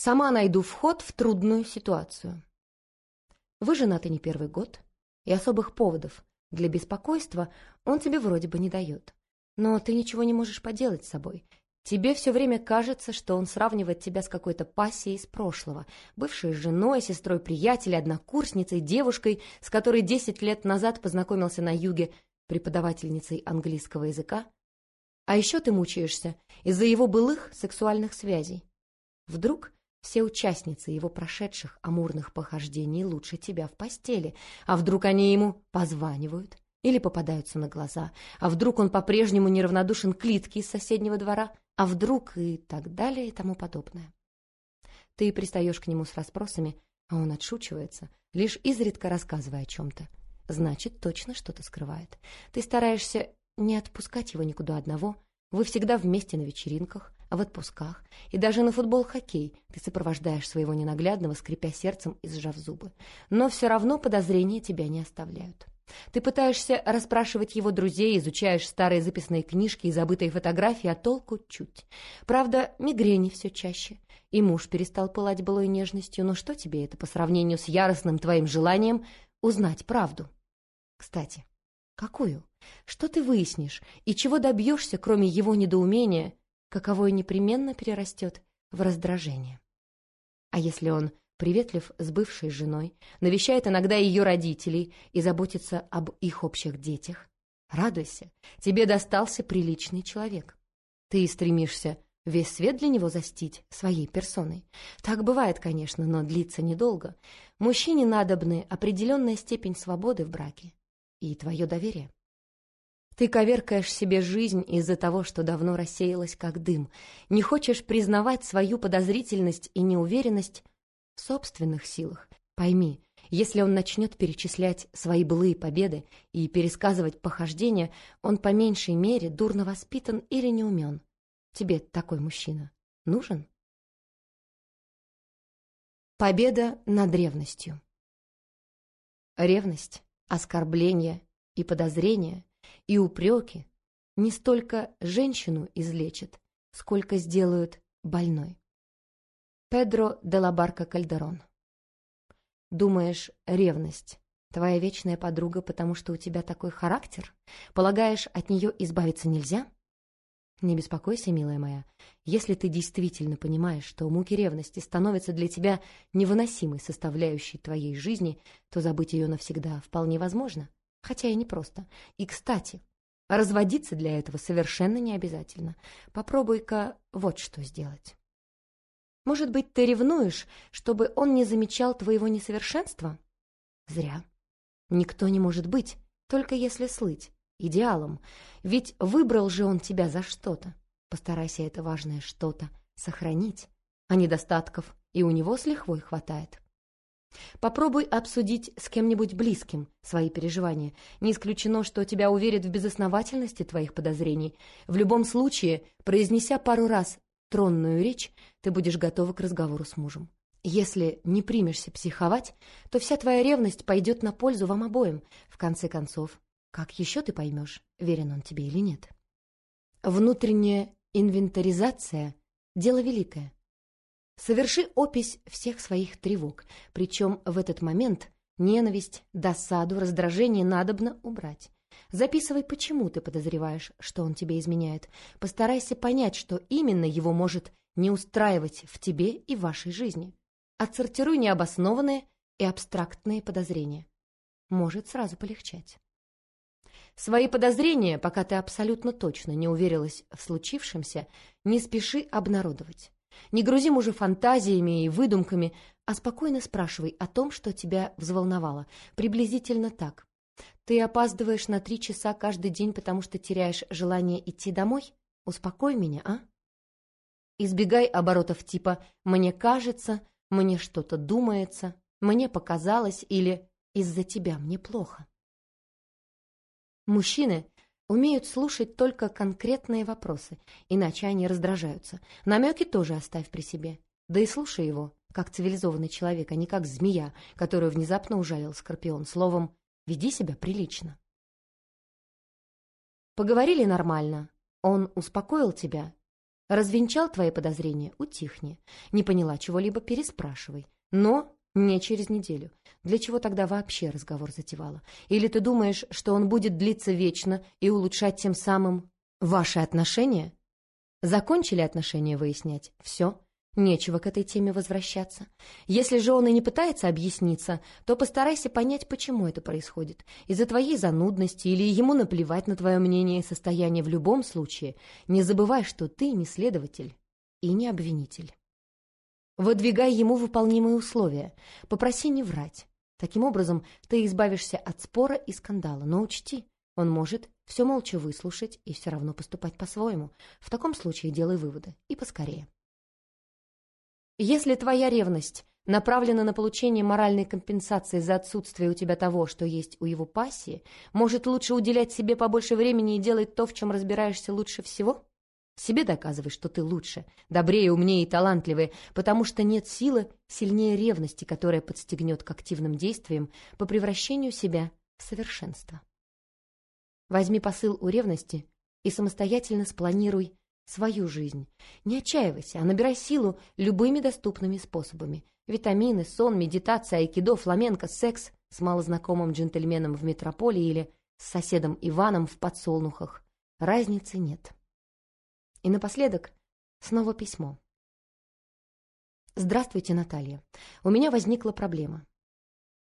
Сама найду вход в трудную ситуацию. Вы женаты не первый год, и особых поводов для беспокойства он тебе вроде бы не дает. Но ты ничего не можешь поделать с собой. Тебе все время кажется, что он сравнивает тебя с какой-то пассией из прошлого, бывшей женой, сестрой приятеля, однокурсницей, девушкой, с которой десять лет назад познакомился на юге, преподавательницей английского языка. А еще ты мучаешься из-за его былых сексуальных связей. Вдруг все участницы его прошедших амурных похождений лучше тебя в постели, а вдруг они ему позванивают или попадаются на глаза, а вдруг он по-прежнему неравнодушен к Литке из соседнего двора, а вдруг и так далее и тому подобное. Ты пристаешь к нему с расспросами, а он отшучивается, лишь изредка рассказывая о чем-то. Значит, точно что-то скрывает. Ты стараешься не отпускать его никуда одного, вы всегда вместе на вечеринках, в отпусках, и даже на футбол-хоккей ты сопровождаешь своего ненаглядного, скрипя сердцем и сжав зубы. Но все равно подозрения тебя не оставляют. Ты пытаешься расспрашивать его друзей, изучаешь старые записные книжки и забытые фотографии, а толку чуть. Правда, мигрени все чаще. И муж перестал пылать былой нежностью, но что тебе это по сравнению с яростным твоим желанием узнать правду? Кстати, какую? Что ты выяснишь и чего добьешься, кроме его недоумения, каковое непременно перерастет в раздражение? А если он приветлив с бывшей женой, навещает иногда ее родителей и заботится об их общих детях. Радуйся, тебе достался приличный человек. Ты стремишься весь свет для него застить своей персоной. Так бывает, конечно, но длится недолго. Мужчине надобны определенная степень свободы в браке и твое доверие. Ты коверкаешь себе жизнь из-за того, что давно рассеялась как дым, не хочешь признавать свою подозрительность и неуверенность в собственных силах. Пойми, если он начнет перечислять свои былые победы и пересказывать похождения, он по меньшей мере дурно воспитан или не умен. Тебе такой мужчина нужен? Победа над ревностью. Ревность, оскорбление и подозрения, и упреки не столько женщину излечат, сколько сделают больной. Педро де ла Барка Кальдерон. Думаешь, ревность — твоя вечная подруга, потому что у тебя такой характер? Полагаешь, от нее избавиться нельзя? Не беспокойся, милая моя. Если ты действительно понимаешь, что муки ревности становятся для тебя невыносимой составляющей твоей жизни, то забыть ее навсегда вполне возможно, хотя и непросто. И, кстати, разводиться для этого совершенно не обязательно. Попробуй-ка вот что сделать. Может быть, ты ревнуешь, чтобы он не замечал твоего несовершенства? Зря. Никто не может быть, только если слыть, идеалом. Ведь выбрал же он тебя за что-то. Постарайся это важное что-то сохранить, а недостатков и у него с лихвой хватает. Попробуй обсудить с кем-нибудь близким свои переживания. Не исключено, что тебя уверят в безосновательности твоих подозрений. В любом случае, произнеся пару раз тронную речь, ты будешь готова к разговору с мужем. Если не примешься психовать, то вся твоя ревность пойдет на пользу вам обоим. В конце концов, как еще ты поймешь, верен он тебе или нет? Внутренняя инвентаризация – дело великое. Соверши опись всех своих тревог, причем в этот момент ненависть, досаду, раздражение надобно убрать. Записывай, почему ты подозреваешь, что он тебе изменяет. Постарайся понять, что именно его может не устраивать в тебе и в вашей жизни. Отсортируй необоснованные и абстрактные подозрения. Может сразу полегчать. Свои подозрения, пока ты абсолютно точно не уверилась в случившемся, не спеши обнародовать. Не грузи мужа фантазиями и выдумками, а спокойно спрашивай о том, что тебя взволновало. Приблизительно так. Ты опаздываешь на три часа каждый день, потому что теряешь желание идти домой? Успокой меня, а? Избегай оборотов типа «мне кажется», «мне что-то думается», «мне показалось» или «из-за тебя мне плохо». Мужчины умеют слушать только конкретные вопросы, иначе они раздражаются. Намеки тоже оставь при себе. Да и слушай его, как цивилизованный человек, а не как змея, которую внезапно ужалил скорпион. Словом, Веди себя прилично. Поговорили нормально. Он успокоил тебя. Развенчал твои подозрения? Утихни. Не поняла чего-либо? Переспрашивай. Но не через неделю. Для чего тогда вообще разговор затевала? Или ты думаешь, что он будет длиться вечно и улучшать тем самым ваши отношения? Закончили отношения выяснять? Все. Нечего к этой теме возвращаться. Если же он и не пытается объясниться, то постарайся понять, почему это происходит. Из-за твоей занудности или ему наплевать на твое мнение и состояние в любом случае. Не забывай, что ты не следователь и не обвинитель. Выдвигай ему выполнимые условия. Попроси не врать. Таким образом, ты избавишься от спора и скандала. Но учти, он может все молча выслушать и все равно поступать по-своему. В таком случае делай выводы. И поскорее. Если твоя ревность направлена на получение моральной компенсации за отсутствие у тебя того, что есть у его пассии, может лучше уделять себе побольше времени и делать то, в чем разбираешься лучше всего? Себе доказывай, что ты лучше, добрее, умнее и талантливее, потому что нет силы сильнее ревности, которая подстегнет к активным действиям по превращению себя в совершенство. Возьми посыл у ревности и самостоятельно спланируй свою жизнь. Не отчаивайся, а набирай силу любыми доступными способами. Витамины, сон, медитация, айкидо, фламенко, секс с малознакомым джентльменом в метрополе или с соседом Иваном в подсолнухах. Разницы нет. И напоследок снова письмо. Здравствуйте, Наталья. У меня возникла проблема.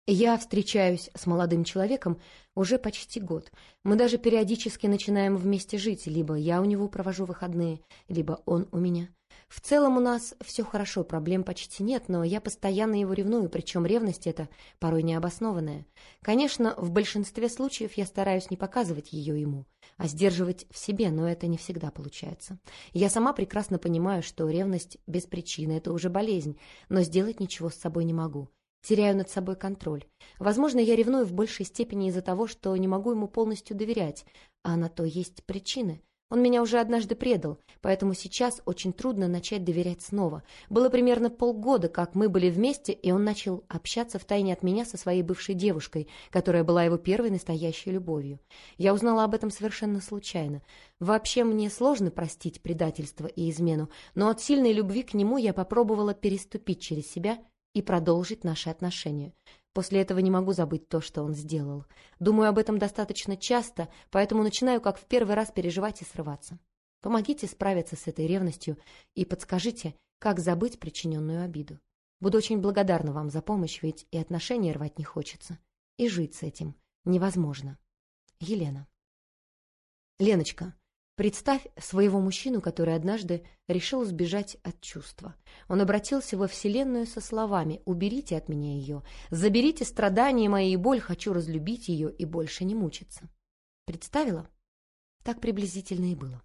Я встречаюсь с молодым человеком уже почти год. Мы даже периодически начинаем вместе жить. Либо я у него провожу выходные, либо он у меня. В целом у нас все хорошо, проблем почти нет, но я постоянно его ревную, причем ревность эта порой необоснованная. Конечно, в большинстве случаев я стараюсь не показывать ее ему, а сдерживать в себе, но это не всегда получается. Я сама прекрасно понимаю, что ревность без причины – это уже болезнь, но сделать ничего с собой не могу теряю над собой контроль. Возможно, я ревную в большей степени из-за того, что не могу ему полностью доверять, а на то есть причины. Он меня уже однажды предал, поэтому сейчас очень трудно начать доверять снова. Было примерно полгода, как мы были вместе, и он начал общаться втайне от меня со своей бывшей девушкой, которая была его первой настоящей любовью. Я узнала об этом совершенно случайно. Вообще мне сложно простить предательство и измену, но от сильной любви к нему я попробовала переступить через себя – и продолжить наши отношения. После этого не могу забыть то, что он сделал. Думаю об этом достаточно часто, поэтому начинаю как в первый раз переживать и срываться. Помогите справиться с этой ревностью и подскажите, как забыть причиненную обиду. Буду очень благодарна вам за помощь, ведь и отношения рвать не хочется. И жить с этим невозможно. Елена. Леночка, Представь своего мужчину, который однажды решил сбежать от чувства. Он обратился во Вселенную со словами «Уберите от меня ее, заберите страдания мои и боль, хочу разлюбить ее и больше не мучиться». Представила? Так приблизительно и было.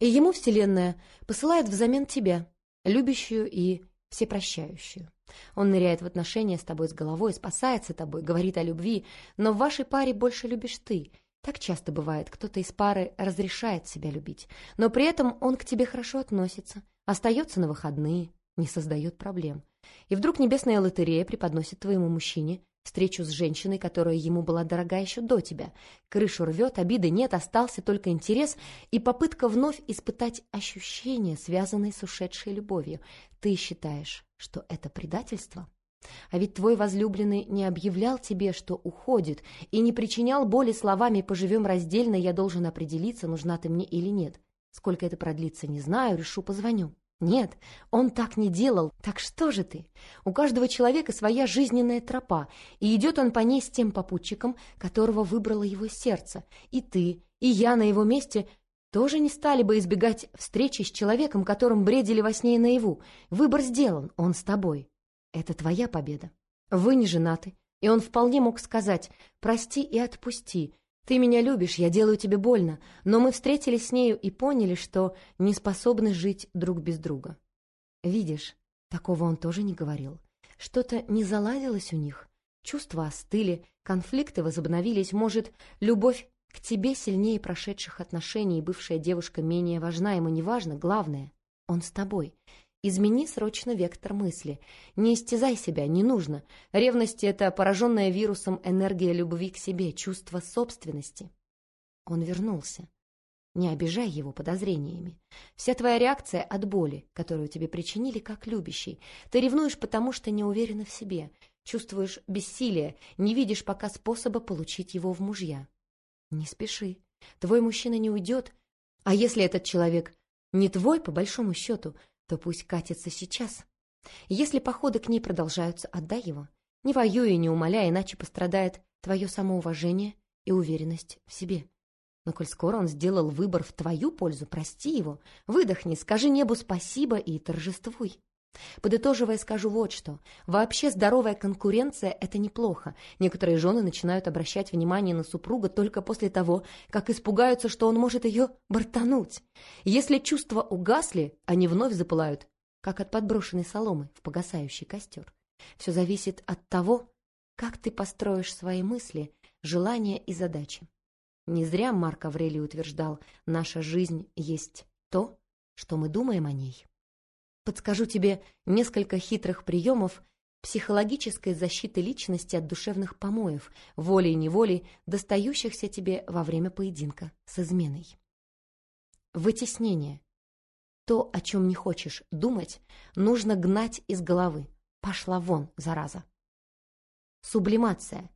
И ему Вселенная посылает взамен тебя, любящую и всепрощающую. Он ныряет в отношения с тобой с головой, спасается тобой, говорит о любви, но в вашей паре больше любишь ты — так часто бывает, кто-то из пары разрешает себя любить, но при этом он к тебе хорошо относится, остается на выходные, не создает проблем. И вдруг небесная лотерея преподносит твоему мужчине встречу с женщиной, которая ему была дорога еще до тебя. Крышу рвет, обиды нет, остался только интерес и попытка вновь испытать ощущения, связанные с ушедшей любовью. Ты считаешь, что это предательство? А ведь твой возлюбленный не объявлял тебе, что уходит, и не причинял боли словами «поживем раздельно, я должен определиться, нужна ты мне или нет». Сколько это продлится, не знаю, решу, позвоню. Нет, он так не делал. Так что же ты? У каждого человека своя жизненная тропа, и идет он по ней с тем попутчиком, которого выбрало его сердце. И ты, и я на его месте тоже не стали бы избегать встречи с человеком, которым бредили во сне и наяву. Выбор сделан, он с тобой. Это твоя победа. Вы не женаты, и он вполне мог сказать «Прости и отпусти. Ты меня любишь, я делаю тебе больно, но мы встретились с нею и поняли, что не способны жить друг без друга». Видишь, такого он тоже не говорил. Что-то не заладилось у них. Чувства остыли, конфликты возобновились. Может, любовь к тебе сильнее прошедших отношений, и бывшая девушка менее важна, ему не важно, главное — он с тобой. Измени срочно вектор мысли. Не истязай себя, не нужно. Ревность — это пораженная вирусом энергия любви к себе, чувство собственности. Он вернулся. Не обижай его подозрениями. Вся твоя реакция от боли, которую тебе причинили как любящий. Ты ревнуешь, потому что не уверена в себе, чувствуешь бессилие, не видишь пока способа получить его в мужья. Не спеши. Твой мужчина не уйдет. А если этот человек не твой, по большому счету, то пусть катится сейчас. Если походы к ней продолжаются, отдай его. Не воюй и не умоляй, иначе пострадает твое самоуважение и уверенность в себе. Но коль скоро он сделал выбор в твою пользу, прости его, выдохни, скажи небу спасибо и торжествуй. Подытоживая, скажу вот что. Вообще здоровая конкуренция – это неплохо. Некоторые жены начинают обращать внимание на супруга только после того, как испугаются, что он может ее бортануть. Если чувства угасли, они вновь запылают, как от подброшенной соломы в погасающий костер. Все зависит от того, как ты построишь свои мысли, желания и задачи. Не зря Марк Аврелий утверждал, наша жизнь есть то, что мы думаем о ней. Подскажу тебе несколько хитрых приемов психологической защиты личности от душевных помоев, волей-неволей, достающихся тебе во время поединка с изменой. Вытеснение. То, о чем не хочешь думать, нужно гнать из головы. Пошла вон, зараза. Сублимация.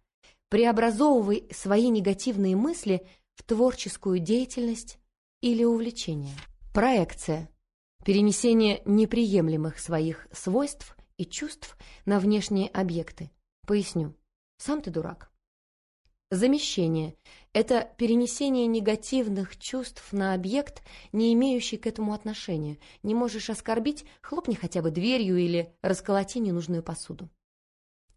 Преобразовывай свои негативные мысли в творческую деятельность или увлечение. Проекция. Перенесение неприемлемых своих свойств и чувств на внешние объекты. Поясню. Сам ты дурак. Замещение – это перенесение негативных чувств на объект, не имеющий к этому отношения. Не можешь оскорбить – хлопни хотя бы дверью или расколоти ненужную посуду.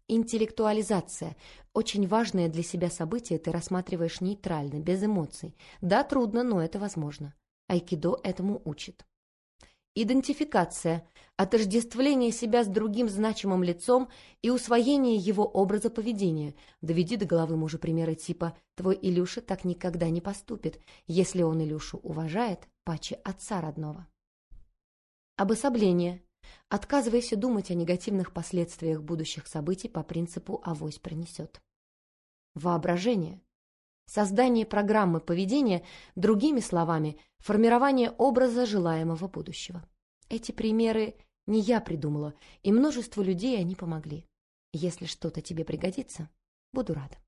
Интеллектуализация – очень важное для себя событие ты рассматриваешь нейтрально, без эмоций. Да, трудно, но это возможно. Айкидо этому учит. Идентификация – отождествление себя с другим значимым лицом и усвоение его образа поведения. Доведи до головы мужа примеры типа «Твой Илюша так никогда не поступит, если он Илюшу уважает, паче отца родного». Обособление – Отказывайся думать о негативных последствиях будущих событий по принципу «авось принесет». Воображение. Создание программы поведения, другими словами, формирование образа желаемого будущего. Эти примеры не я придумала, и множеству людей они помогли. Если что-то тебе пригодится, буду рада.